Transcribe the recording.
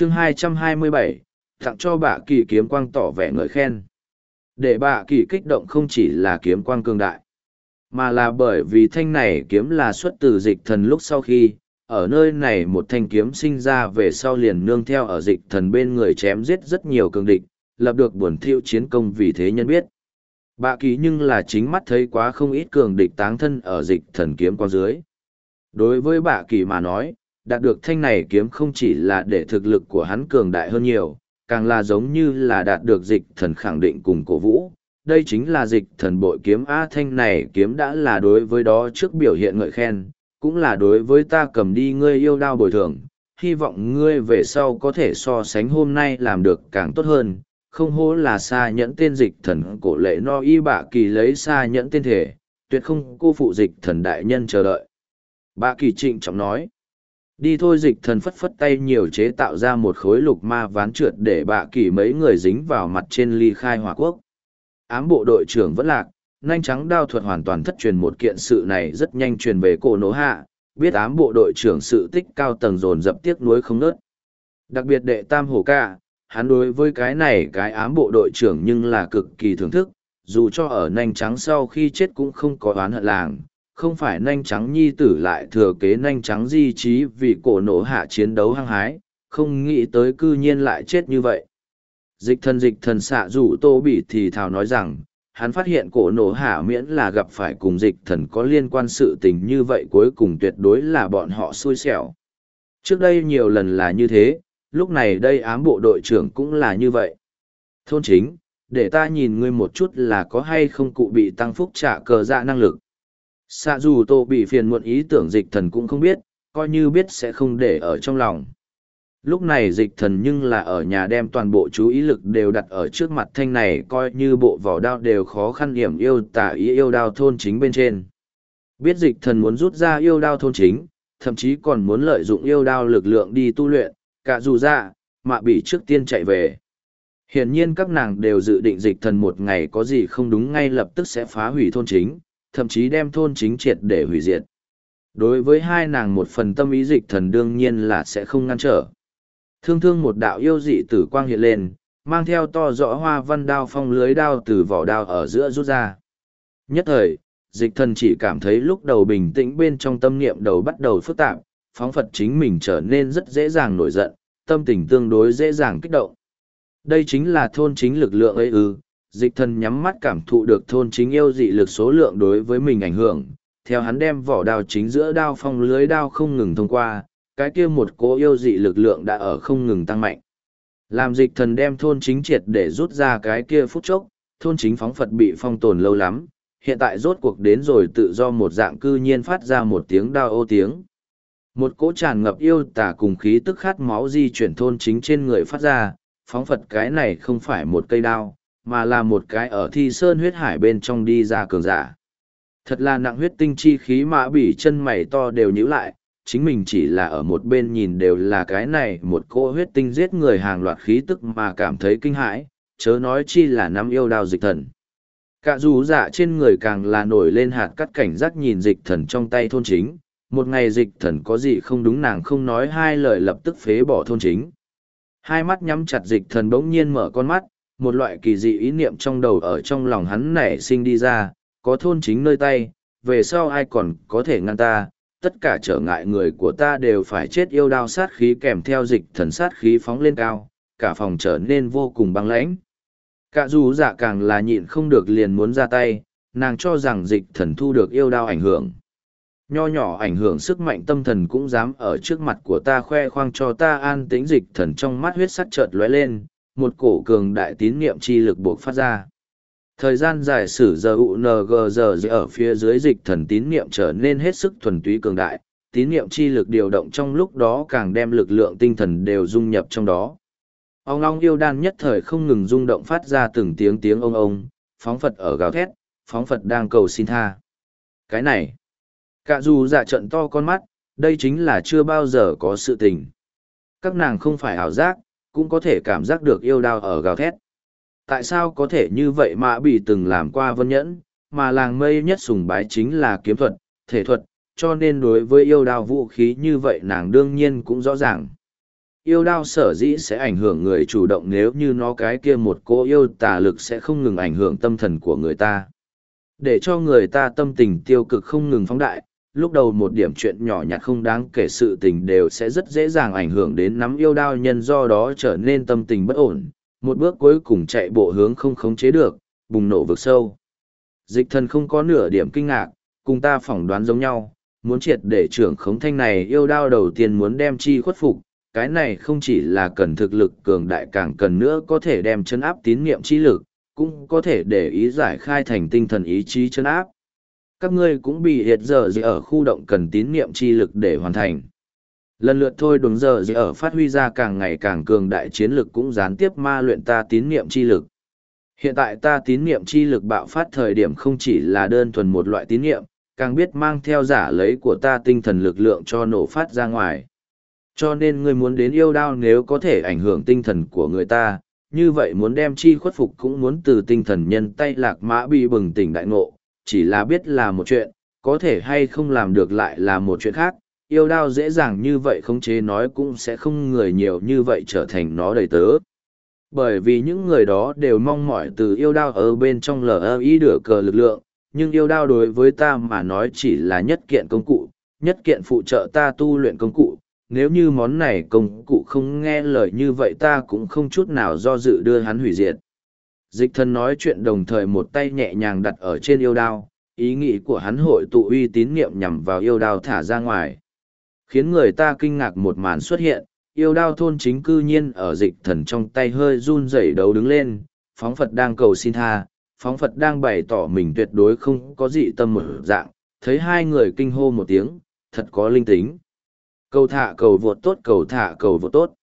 chương 227, tặng cho bà kỳ kiếm quang tỏ vẻ ngợi khen. Để bà kỳ kích động không chỉ là kiếm quang cường đại, mà là bởi vì thanh này kiếm là xuất từ dịch thần lúc sau khi, ở nơi này một thanh kiếm sinh ra về sau liền nương theo ở dịch thần bên người chém giết rất nhiều cường địch, lập được buồn thiêu chiến công vì thế nhân biết. Bạ kỳ nhưng là chính mắt thấy quá không ít cường địch táng thân ở dịch thần kiếm qua dưới. Đối với bạ kỳ mà nói, đạt được thanh này kiếm không chỉ là để thực lực của hắn cường đại hơn nhiều, càng là giống như là đạt được dịch thần khẳng định cùng cổ vũ. Đây chính là dịch thần bội kiếm A thanh này kiếm đã là đối với đó trước biểu hiện ngợi khen, cũng là đối với ta cầm đi ngươi yêu đao bồi thường, hy vọng ngươi về sau có thể so sánh hôm nay làm được càng tốt hơn, không hố là xa nhẫn tên dịch thần cổ lệ no y bạ kỳ lấy xa nhẫn tên thể, tuyệt không cô phụ dịch thần đại nhân chờ đợi. Bạ kỳ trịnh trọng nói, đi thôi dịch thần phất phất tay nhiều chế tạo ra một khối lục ma ván trượt để bạ kỳ mấy người dính vào mặt trên ly khai hòa quốc. Ám bộ đội trưởng vẫn lạc, nhanh trắng đao thuật hoàn toàn thất truyền một kiện sự này rất nhanh truyền về cổ nổ hạ, biết ám bộ đội trưởng sự tích cao tầng dồn dập tiếc nuối không nớt. Đặc biệt đệ tam hổ ca, hắn đối với cái này cái ám bộ đội trưởng nhưng là cực kỳ thưởng thức, dù cho ở nhanh trắng sau khi chết cũng không có oán hận làng, không phải nanh trắng nhi tử lại thừa kế nanh trắng di trí vì cổ nổ hạ chiến đấu hăng hái, không nghĩ tới cư nhiên lại chết như vậy. Dịch thần dịch thần xạ rủ tô bị thì thào nói rằng, hắn phát hiện cổ nổ hạ miễn là gặp phải cùng dịch thần có liên quan sự tình như vậy cuối cùng tuyệt đối là bọn họ xui xẻo. Trước đây nhiều lần là như thế, lúc này đây ám bộ đội trưởng cũng là như vậy. Thôn chính, để ta nhìn ngươi một chút là có hay không cụ bị tăng phúc trả cờ dạ năng lực. Xạ dù tô bị phiền muộn ý tưởng dịch thần cũng không biết, coi như biết sẽ không để ở trong lòng. Lúc này dịch thần nhưng là ở nhà đem toàn bộ chú ý lực đều đặt ở trước mặt thanh này coi như bộ vỏ đao đều khó khăn điểm yêu tả ý yêu đao thôn chính bên trên. Biết dịch thần muốn rút ra yêu đao thôn chính, thậm chí còn muốn lợi dụng yêu đao lực lượng đi tu luyện, cả dù ra, mạ bị trước tiên chạy về. Hiển nhiên các nàng đều dự định dịch thần một ngày có gì không đúng ngay lập tức sẽ phá hủy thôn chính, thậm chí đem thôn chính triệt để hủy diệt. Đối với hai nàng một phần tâm ý dịch thần đương nhiên là sẽ không ngăn trở. Thương thương một đạo yêu dị tử quang hiện lên, mang theo to rõ hoa văn đao phong lưới đao từ vỏ đao ở giữa rút ra. Nhất thời, dịch thần chỉ cảm thấy lúc đầu bình tĩnh bên trong tâm niệm đầu bắt đầu phức tạp, phóng Phật chính mình trở nên rất dễ dàng nổi giận, tâm tình tương đối dễ dàng kích động. Đây chính là thôn chính lực lượng ấy ư, dịch thần nhắm mắt cảm thụ được thôn chính yêu dị lực số lượng đối với mình ảnh hưởng, theo hắn đem vỏ đao chính giữa đao phong lưới đao không ngừng thông qua, cái kia một cố yêu dị lực lượng đã ở không ngừng tăng mạnh. Làm dịch thần đem thôn chính triệt để rút ra cái kia phút chốc, thôn chính phóng Phật bị phong tồn lâu lắm, hiện tại rốt cuộc đến rồi tự do một dạng cư nhiên phát ra một tiếng đao ô tiếng. Một cỗ tràn ngập yêu tả cùng khí tức khát máu di chuyển thôn chính trên người phát ra, phóng Phật cái này không phải một cây đao, mà là một cái ở thi sơn huyết hải bên trong đi ra cường giả. Thật là nặng huyết tinh chi khí mã bỉ chân mày to đều nhíu lại, chính mình chỉ là ở một bên nhìn đều là cái này một cô huyết tinh giết người hàng loạt khí tức mà cảm thấy kinh hãi, chớ nói chi là nắm yêu đao dịch thần. Cả dù dạ trên người càng là nổi lên hạt cắt cảnh giác nhìn dịch thần trong tay thôn chính, một ngày dịch thần có gì không đúng nàng không nói hai lời lập tức phế bỏ thôn chính. Hai mắt nhắm chặt dịch thần bỗng nhiên mở con mắt, một loại kỳ dị ý niệm trong đầu ở trong lòng hắn nảy sinh đi ra, có thôn chính nơi tay, về sau ai còn có thể ngăn ta, tất cả trở ngại người của ta đều phải chết yêu đao sát khí kèm theo dịch thần sát khí phóng lên cao, cả phòng trở nên vô cùng băng lãnh. Cả dù dạ càng là nhịn không được liền muốn ra tay, nàng cho rằng dịch thần thu được yêu đao ảnh hưởng. Nho nhỏ ảnh hưởng sức mạnh tâm thần cũng dám ở trước mặt của ta khoe khoang cho ta an tĩnh dịch thần trong mắt huyết sắt chợt lóe lên, một cổ cường đại tín niệm chi lực buộc phát ra. Thời gian dài sử giờ UNG giờ ở phía dưới dịch thần tín niệm trở nên hết sức thuần túy cường đại, tín niệm chi lực điều động trong lúc đó càng đem lực lượng tinh thần đều dung nhập trong đó. Ông long yêu đan nhất thời không ngừng rung động phát ra từng tiếng tiếng ông ông, phóng Phật ở gào thét, phóng Phật đang cầu xin tha. Cái này, cả dù dạ trận to con mắt, đây chính là chưa bao giờ có sự tình. Các nàng không phải ảo giác, cũng có thể cảm giác được yêu đao ở gào thét tại sao có thể như vậy mà bị từng làm qua vân nhẫn mà làng mây nhất sùng bái chính là kiếm thuật thể thuật cho nên đối với yêu đao vũ khí như vậy nàng đương nhiên cũng rõ ràng yêu đao sở dĩ sẽ ảnh hưởng người chủ động nếu như nó cái kia một cô yêu tà lực sẽ không ngừng ảnh hưởng tâm thần của người ta. Để cho người ta tâm tình tiêu cực không ngừng phóng đại, lúc đầu một điểm chuyện nhỏ nhặt không đáng kể sự tình đều sẽ rất dễ dàng ảnh hưởng đến nắm yêu đao nhân do đó trở nên tâm tình bất ổn, một bước cuối cùng chạy bộ hướng không khống chế được, bùng nổ vực sâu. Dịch thần không có nửa điểm kinh ngạc, cùng ta phỏng đoán giống nhau, muốn triệt để trưởng khống thanh này yêu đao đầu tiên muốn đem chi khuất phục, cái này không chỉ là cần thực lực cường đại càng cần nữa có thể đem chân áp tín niệm chi lực, cũng có thể để ý giải khai thành tinh thần ý chí chân áp. Các ngươi cũng bị hiệt giờ gì ở khu động cần tín niệm chi lực để hoàn thành. Lần lượt thôi đúng giờ gì ở phát huy ra càng ngày càng cường đại chiến lực cũng gián tiếp ma luyện ta tín niệm chi lực. Hiện tại ta tín niệm chi lực bạo phát thời điểm không chỉ là đơn thuần một loại tín niệm, càng biết mang theo giả lấy của ta tinh thần lực lượng cho nổ phát ra ngoài. Cho nên ngươi muốn đến yêu đao nếu có thể ảnh hưởng tinh thần của người ta, như vậy muốn đem chi khuất phục cũng muốn từ tinh thần nhân tay lạc mã bị bừng tỉnh đại ngộ, chỉ là biết là một chuyện, có thể hay không làm được lại là một chuyện khác, yêu đao dễ dàng như vậy khống chế nói cũng sẽ không người nhiều như vậy trở thành nó đầy tớ. Bởi vì những người đó đều mong mỏi từ yêu đao ở bên trong lờ ý đửa cờ lực lượng, nhưng yêu đao đối với ta mà nói chỉ là nhất kiện công cụ, nhất kiện phụ trợ ta tu luyện công cụ. Nếu như món này công cụ không nghe lời như vậy ta cũng không chút nào do dự đưa hắn hủy diệt. Dịch thần nói chuyện đồng thời một tay nhẹ nhàng đặt ở trên yêu đao, ý nghĩ của hắn hội tụ uy tín niệm nhằm vào yêu đao thả ra ngoài. Khiến người ta kinh ngạc một màn xuất hiện, yêu đao thôn chính cư nhiên ở dịch thần trong tay hơi run rẩy đấu đứng lên, phóng Phật đang cầu xin tha, phóng Phật đang bày tỏ mình tuyệt đối không có dị tâm mở dạng, thấy hai người kinh hô một tiếng, thật có linh tính. Cầu thả cầu vượt tốt cầu thả cầu vượt tốt.